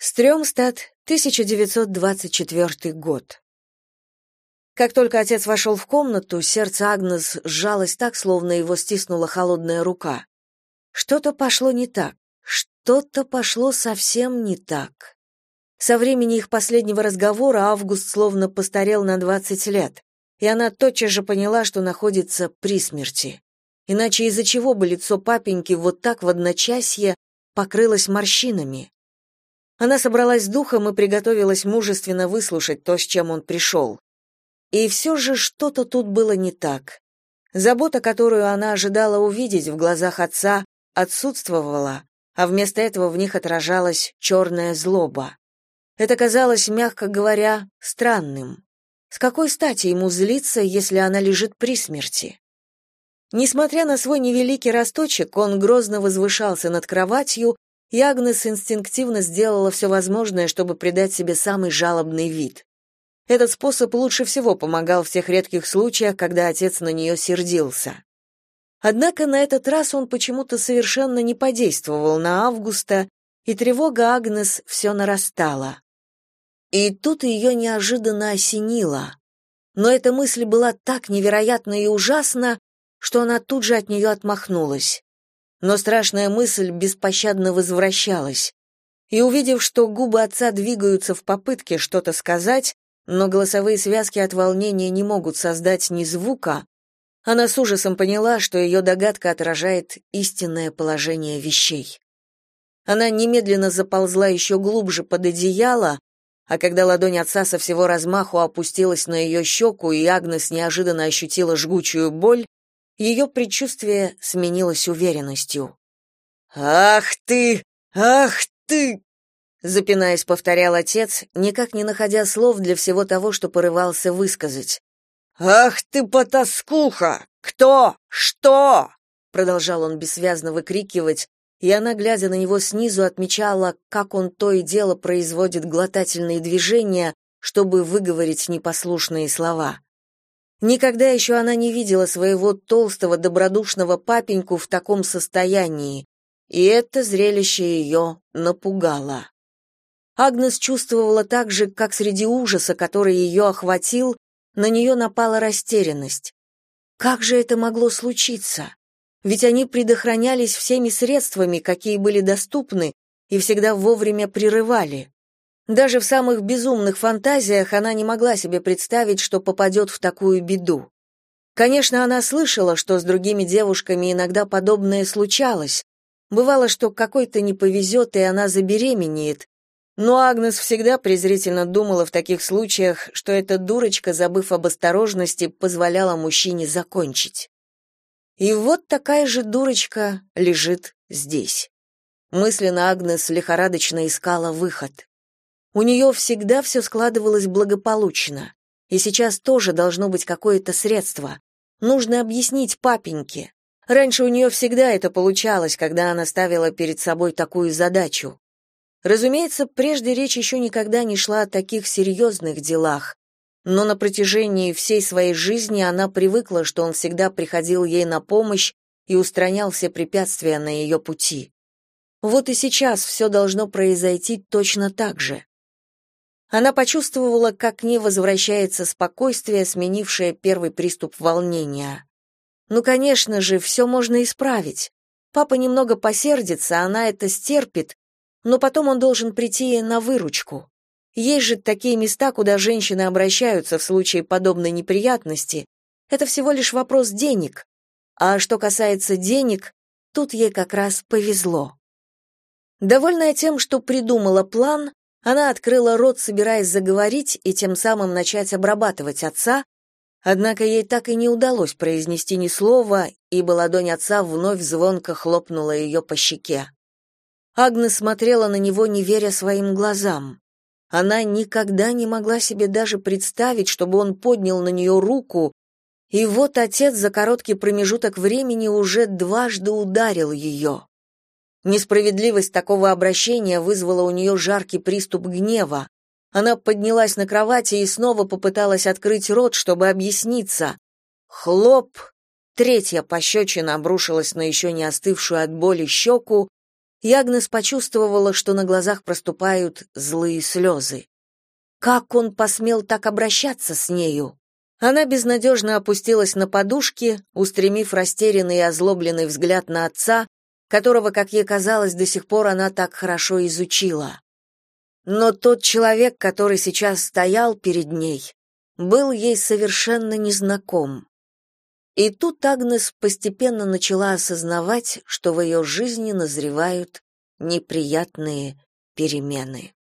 Стрёмстад, 1924 год. Как только отец вошел в комнату, сердце Агнес сжалось так, словно его стиснула холодная рука. Что-то пошло не так. Что-то пошло совсем не так. Со времени их последнего разговора Август словно постарел на 20 лет, и она тотчас же поняла, что находится при смерти. Иначе из-за чего бы лицо папеньки вот так в одночасье покрылось морщинами? Она собралась с духом и приготовилась мужественно выслушать то, с чем он пришел. И все же что-то тут было не так. Забота, которую она ожидала увидеть в глазах отца, отсутствовала, а вместо этого в них отражалась черная злоба. Это казалось, мягко говоря, странным. С какой стати ему злиться, если она лежит при смерти? Несмотря на свой невеликий росточек, он грозно возвышался над кроватью и Агнес инстинктивно сделала все возможное, чтобы придать себе самый жалобный вид. Этот способ лучше всего помогал в тех редких случаях, когда отец на нее сердился. Однако на этот раз он почему-то совершенно не подействовал на Августа, и тревога Агнес все нарастала. И тут ее неожиданно осенило. Но эта мысль была так невероятна и ужасна, что она тут же от нее отмахнулась но страшная мысль беспощадно возвращалась. И увидев, что губы отца двигаются в попытке что-то сказать, но голосовые связки от волнения не могут создать ни звука, она с ужасом поняла, что ее догадка отражает истинное положение вещей. Она немедленно заползла еще глубже под одеяло, а когда ладонь отца со всего размаху опустилась на ее щеку, и Агнес неожиданно ощутила жгучую боль, ее предчувствие сменилось уверенностью. «Ах ты! Ах ты!» Запинаясь, повторял отец, никак не находя слов для всего того, что порывался высказать. «Ах ты, потаскуха! Кто? Что?» Продолжал он бессвязно выкрикивать, и она, глядя на него снизу, отмечала, как он то и дело производит глотательные движения, чтобы выговорить непослушные слова. Никогда еще она не видела своего толстого добродушного папеньку в таком состоянии, и это зрелище ее напугало. Агнес чувствовала так же, как среди ужаса, который ее охватил, на нее напала растерянность. Как же это могло случиться? Ведь они предохранялись всеми средствами, какие были доступны, и всегда вовремя прерывали. Даже в самых безумных фантазиях она не могла себе представить, что попадет в такую беду. Конечно, она слышала, что с другими девушками иногда подобное случалось. Бывало, что какой-то не повезет, и она забеременеет. Но Агнес всегда презрительно думала в таких случаях, что эта дурочка, забыв об осторожности, позволяла мужчине закончить. И вот такая же дурочка лежит здесь. Мысленно Агнес лихорадочно искала выход. У нее всегда все складывалось благополучно. И сейчас тоже должно быть какое-то средство. Нужно объяснить папеньке. Раньше у нее всегда это получалось, когда она ставила перед собой такую задачу. Разумеется, прежде речь еще никогда не шла о таких серьезных делах, но на протяжении всей своей жизни она привыкла, что он всегда приходил ей на помощь и устранял все препятствия на ее пути. Вот и сейчас все должно произойти точно так же. Она почувствовала, как к ней возвращается спокойствие, сменившее первый приступ волнения. Ну, конечно же, все можно исправить. Папа немного посердится, она это стерпит, но потом он должен прийти на выручку. Есть же такие места, куда женщины обращаются в случае подобной неприятности. Это всего лишь вопрос денег. А что касается денег, тут ей как раз повезло. Довольная тем, что придумала план, она открыла рот, собираясь заговорить и тем самым начать обрабатывать отца, однако ей так и не удалось произнести ни слова, ибо ладонь отца вновь звонко хлопнула ее по щеке. Агнес смотрела на него, не веря своим глазам. Она никогда не могла себе даже представить, чтобы он поднял на нее руку, и вот отец за короткий промежуток времени уже дважды ударил ее. Несправедливость такого обращения вызвала у нее жаркий приступ гнева. Она поднялась на кровати и снова попыталась открыть рот, чтобы объясниться. Хлоп! Третья пощечина обрушилась на еще не остывшую от боли щеку, и Агнес почувствовала, что на глазах проступают злые слезы. Как он посмел так обращаться с нею? Она безнадежно опустилась на подушки, устремив растерянный и озлобленный взгляд на отца, которого, как ей казалось, до сих пор она так хорошо изучила. Но тот человек, который сейчас стоял перед ней, был ей совершенно незнаком. И тут Агнес постепенно начала осознавать, что в ее жизни назревают неприятные перемены.